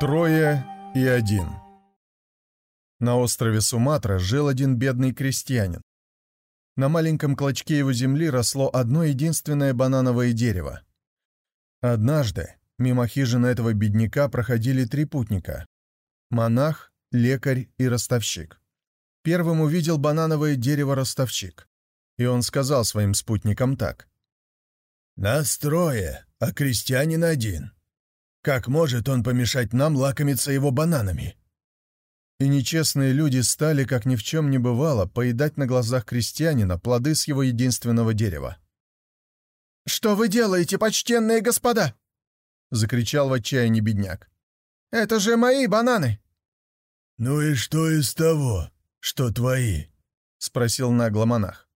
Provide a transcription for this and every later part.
Трое и один. На острове Суматра жил один бедный крестьянин. На маленьком клочке его земли росло одно единственное банановое дерево. Однажды мимо хижины этого бедняка проходили три путника — монах, лекарь и ростовщик. Первым увидел банановое дерево ростовщик, и он сказал своим спутникам так. «Нас трое, а крестьянин один. Как может он помешать нам лакомиться его бананами?» И нечестные люди стали, как ни в чем не бывало, поедать на глазах крестьянина плоды с его единственного дерева. «Что вы делаете, почтенные господа?» — закричал в отчаянии бедняк. «Это же мои бананы!» «Ну и что из того, что твои?» — спросил нагло монах.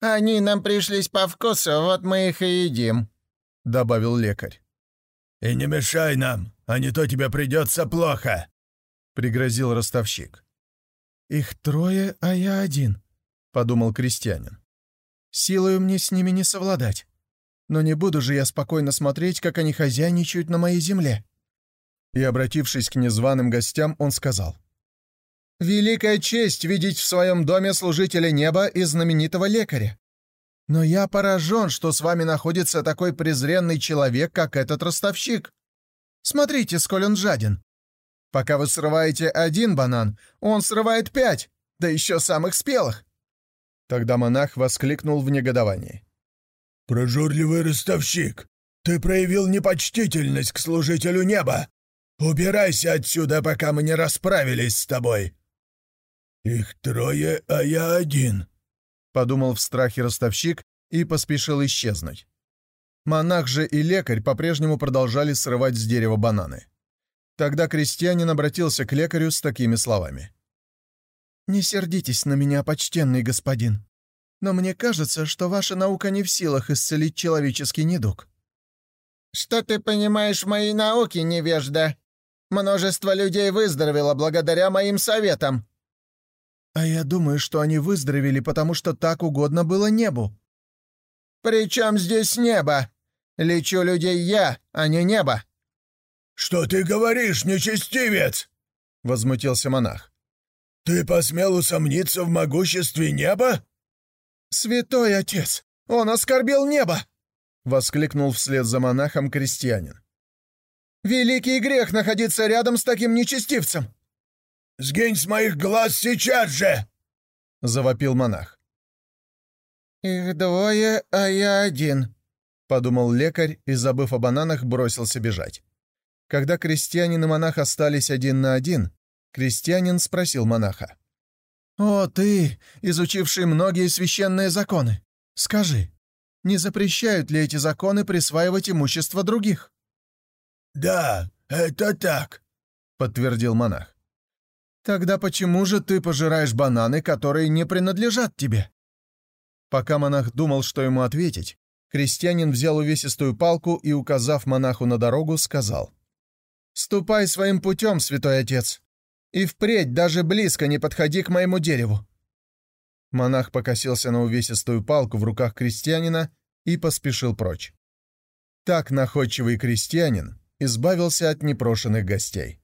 «Они нам пришлись по вкусу, вот мы их и едим», — добавил лекарь. «И не мешай нам, а не то тебе придется плохо!» — пригрозил ростовщик. «Их трое, а я один», — подумал крестьянин. «Силою мне с ними не совладать. Но не буду же я спокойно смотреть, как они хозяйничают на моей земле». И, обратившись к незваным гостям, он сказал. «Великая честь видеть в своем доме служителя неба и знаменитого лекаря. Но я поражен, что с вами находится такой презренный человек, как этот ростовщик. Смотрите, сколь он жаден. Пока вы срываете один банан, он срывает пять, да еще самых спелых». Тогда монах воскликнул в негодовании. «Прожорливый ростовщик, ты проявил непочтительность к служителю неба. Убирайся отсюда, пока мы не расправились с тобой». «Их трое, а я один», — подумал в страхе ростовщик и поспешил исчезнуть. Монах же и лекарь по-прежнему продолжали срывать с дерева бананы. Тогда крестьянин обратился к лекарю с такими словами. «Не сердитесь на меня, почтенный господин, но мне кажется, что ваша наука не в силах исцелить человеческий недуг». «Что ты понимаешь в моей науке, невежда? Множество людей выздоровело благодаря моим советам. «А я думаю, что они выздоровели, потому что так угодно было небу». «При чем здесь небо? Лечу людей я, а не небо». «Что ты говоришь, нечестивец?» — возмутился монах. «Ты посмел усомниться в могуществе неба?» «Святой отец! Он оскорбил небо!» — воскликнул вслед за монахом крестьянин. «Великий грех находиться рядом с таким нечестивцем!» Сгинь с моих глаз сейчас же!» — завопил монах. «Их двое, а я один», — подумал лекарь и, забыв о бананах, бросился бежать. Когда крестьянин и монах остались один на один, крестьянин спросил монаха. «О, ты, изучивший многие священные законы, скажи, не запрещают ли эти законы присваивать имущество других?» «Да, это так», — подтвердил монах. Тогда почему же ты пожираешь бананы, которые не принадлежат тебе?» Пока монах думал, что ему ответить, крестьянин взял увесистую палку и, указав монаху на дорогу, сказал. «Ступай своим путем, святой отец, и впредь даже близко не подходи к моему дереву». Монах покосился на увесистую палку в руках крестьянина и поспешил прочь. Так находчивый крестьянин избавился от непрошенных гостей.